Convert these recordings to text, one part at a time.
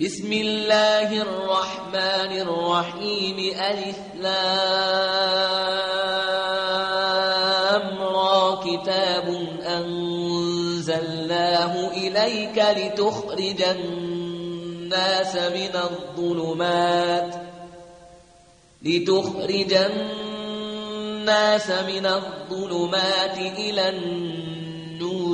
بسم الله الرحمن الرحيم ألف لام را كتاب أنزلناه إليك لتخرج الناس من الظلمات لتخرج الناس من الظلمات إلى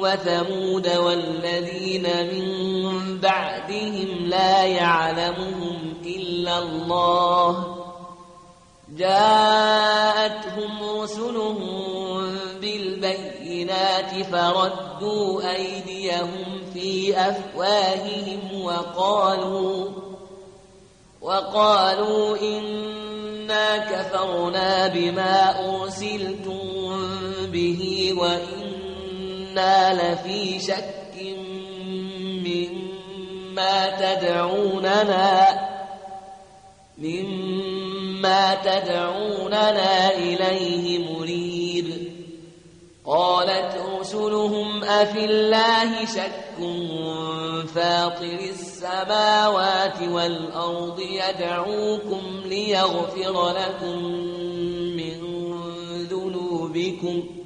وثمود والذين من بعدهم لا يعلمهم إلا الله. جاءتهم رسلهم بالبينات فردوا أيديهم في أفواههم وقالوا وقالوا إنا كفرنا بما أرسلتم به وإنا لفي شك مما تدعوننا مما تدعوننا إليه مريد قالت رسلهم أفي الله شك فاطر السماوات والأرض يدعوكم ليغفر لكم من ذنوبكم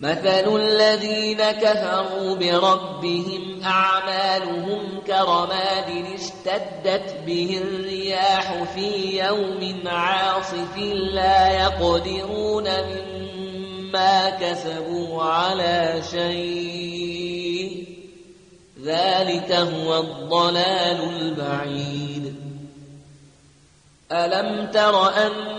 مثل الذين كفروا بربهم أعمالهم كرماد اشتدت به الرياح في يوم عاصف لا يقدرون مما كسبوا على شيء. ذلك هو الضلال البعيد. ألم تر أن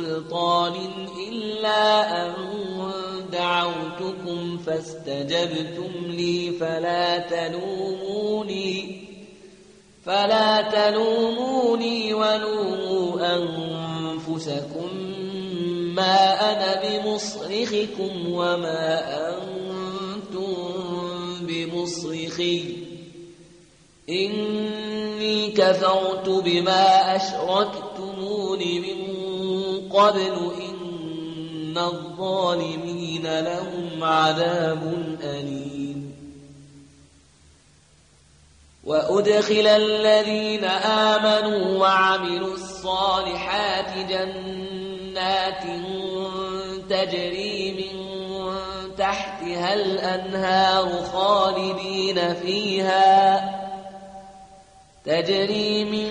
سلطان إلا أن دعوتكم فاستجبتم لي فلا تلوموني فلا تلوموني ولوموا أنفسكم ما أنا بمصرخكم وما أنتم بمصرخي إني كفرت بما أشركتمون من قبل إن الظالمين لهم عذاب أليم. وأدخل الذين آمنوا وعملوا الصالحات جنات تجري من تحتها الأنهار خالدين فيها تجري من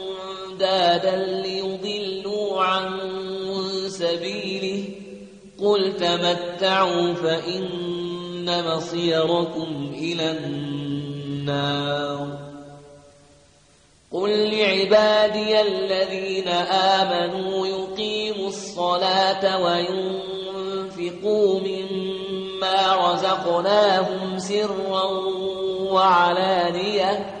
أندادا ليضلوا عن سبيله. قل تمتعوا فإن إن مصيركم إلى النار. قل لعبادي الذين آمنوا يقيموا الصلاة وينفقوا مما رزقناهم سرا وعلانية.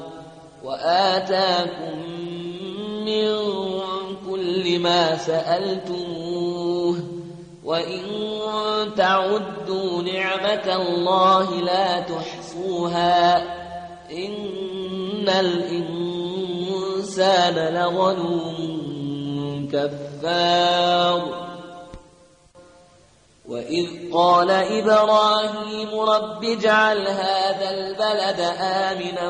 وآتاكم من كل ما سألتموه وإن تعدوا نعمة الله لا تحصوها إن الإنسان لظلوم كفار وإذ قال إبراهيم رب اجعل هذا البلد آمنا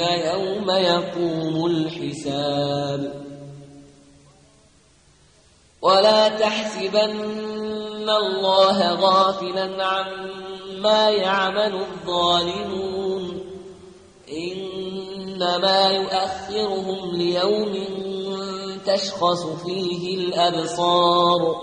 يوم يقوم الحساب. ولا تحسبن الله غافلا عما يعمل الظالمون. إنما يؤخرهم ليوم تشخص فيه الأبصار.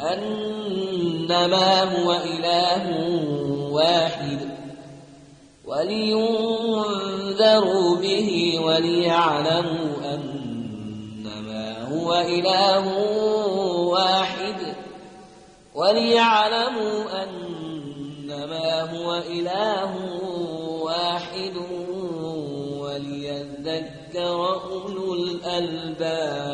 أنما هو إله واحد ولينذروا به وليعلموا أنما هو إله واحد وليعلموا أنما هو إله واحد وليذكر أولو الألباب